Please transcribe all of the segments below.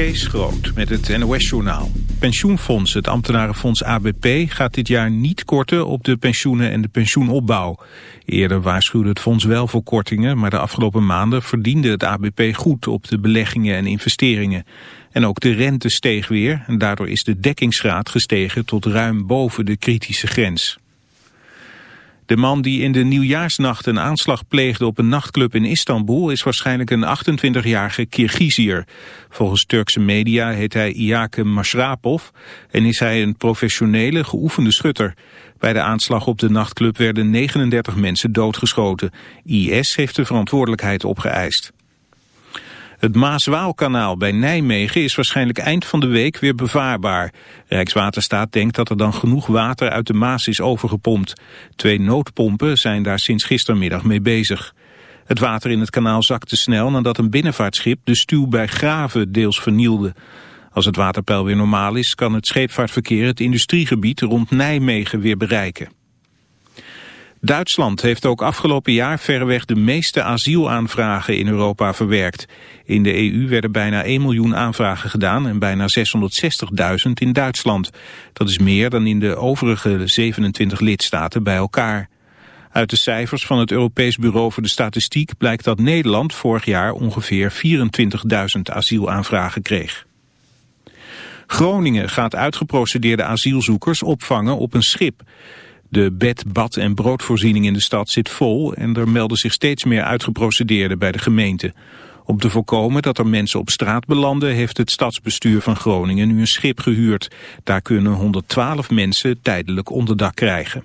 Kees Groot met het NOS-journaal. Pensioenfonds, het ambtenarenfonds ABP, gaat dit jaar niet korten op de pensioenen en de pensioenopbouw. Eerder waarschuwde het fonds wel voor kortingen, maar de afgelopen maanden verdiende het ABP goed op de beleggingen en investeringen. En ook de rente steeg weer en daardoor is de dekkingsgraad gestegen tot ruim boven de kritische grens. De man die in de nieuwjaarsnacht een aanslag pleegde op een nachtclub in Istanbul is waarschijnlijk een 28-jarige Kirgiziër. Volgens Turkse media heet hij Iake Masrapov en is hij een professionele, geoefende schutter. Bij de aanslag op de nachtclub werden 39 mensen doodgeschoten. IS heeft de verantwoordelijkheid opgeëist. Het Maas-Waalkanaal bij Nijmegen is waarschijnlijk eind van de week weer bevaarbaar. Rijkswaterstaat denkt dat er dan genoeg water uit de Maas is overgepompt. Twee noodpompen zijn daar sinds gistermiddag mee bezig. Het water in het kanaal zakte snel nadat een binnenvaartschip de stuw bij Graven deels vernielde. Als het waterpeil weer normaal is, kan het scheepvaartverkeer het industriegebied rond Nijmegen weer bereiken. Duitsland heeft ook afgelopen jaar verreweg de meeste asielaanvragen in Europa verwerkt. In de EU werden bijna 1 miljoen aanvragen gedaan en bijna 660.000 in Duitsland. Dat is meer dan in de overige 27 lidstaten bij elkaar. Uit de cijfers van het Europees Bureau voor de Statistiek blijkt dat Nederland vorig jaar ongeveer 24.000 asielaanvragen kreeg. Groningen gaat uitgeprocedeerde asielzoekers opvangen op een schip. De bed, bad en broodvoorziening in de stad zit vol en er melden zich steeds meer uitgeprocedeerden bij de gemeente. Om te voorkomen dat er mensen op straat belanden heeft het stadsbestuur van Groningen nu een schip gehuurd. Daar kunnen 112 mensen tijdelijk onderdak krijgen.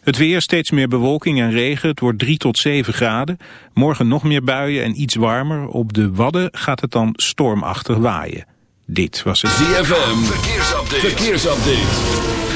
Het weer, steeds meer bewolking en regen. Het wordt 3 tot 7 graden. Morgen nog meer buien en iets warmer. Op de Wadden gaat het dan stormachtig waaien. Dit was het ZFM. Verkeersupdate. Verkeersupdate.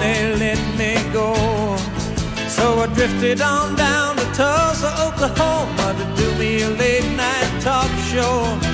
they let me go. So I drifted on down to Tulsa, Oklahoma to do me a late night talk show.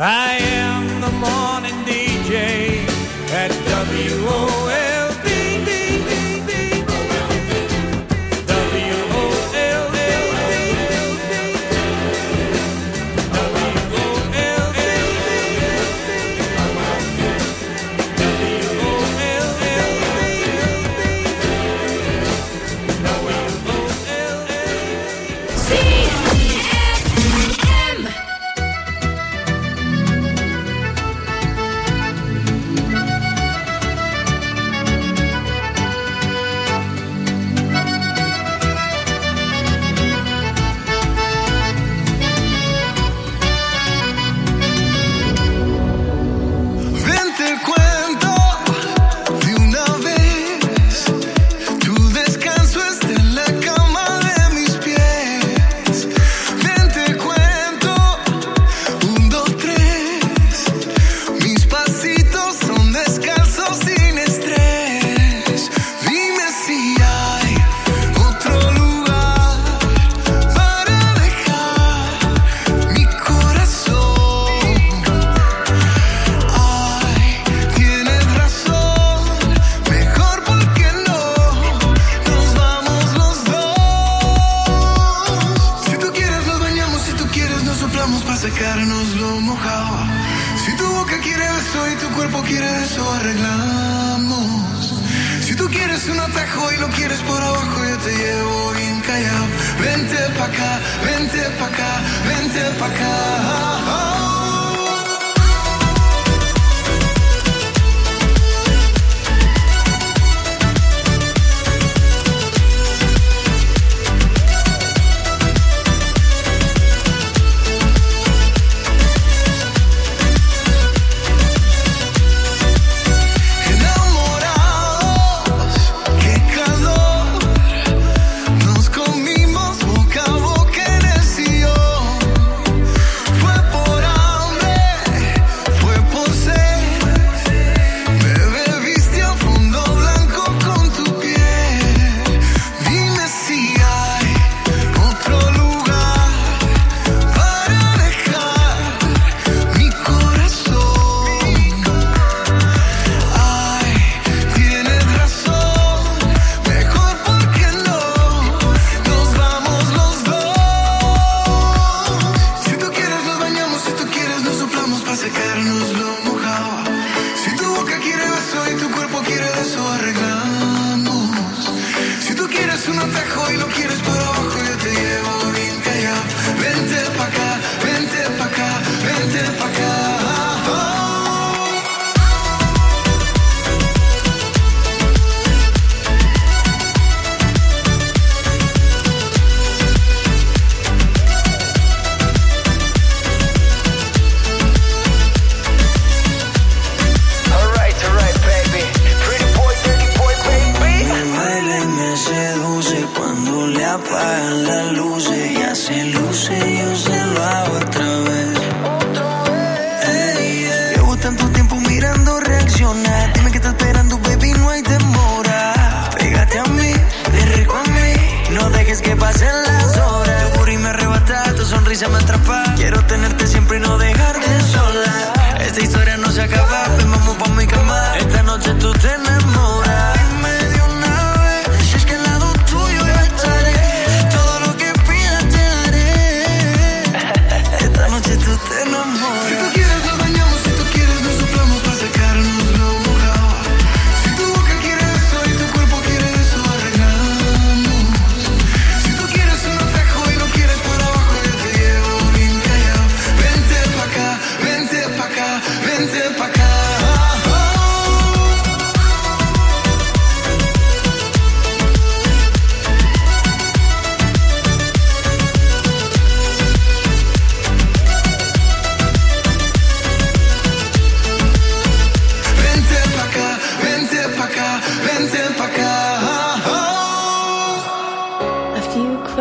I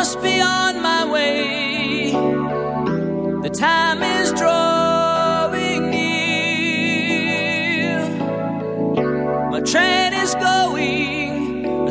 Must be on my way. The time is drawing near. My train is going. I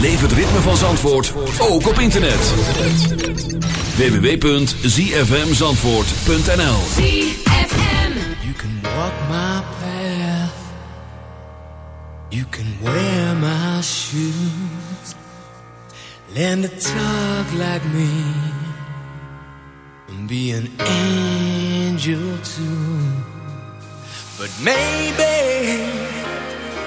Beleef het ritme van Zandvoort, ook op internet. www.zfmzandvoort.nl You can walk my path. You can wear my shoes. Learn to talk like me. And be an angel too. But maybe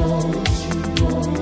want, you want.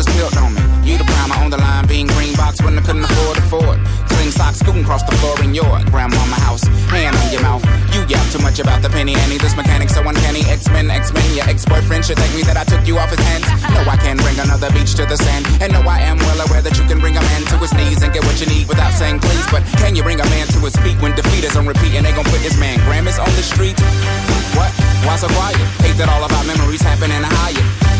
Woman, others built on me. You the primer on the line, being green box when I couldn't afford to afford. Clean socks scooting across the floor in your grandmama house. Hand on your mouth. You yap too much about the penny Annie. This mechanic so uncanny. X-Men, X-Men. Your ex-boyfriend should thank me that I took you off his hands. No, I can bring another beach to the sand. And no, I am well aware that you can bring a man to his knees and get what you need without saying please. But can you bring a man to his feet when defeat is on repeat and they gon' put this man Grammys on the street? What? Why so quiet? Hate that all of our memories happen in a Hyatt.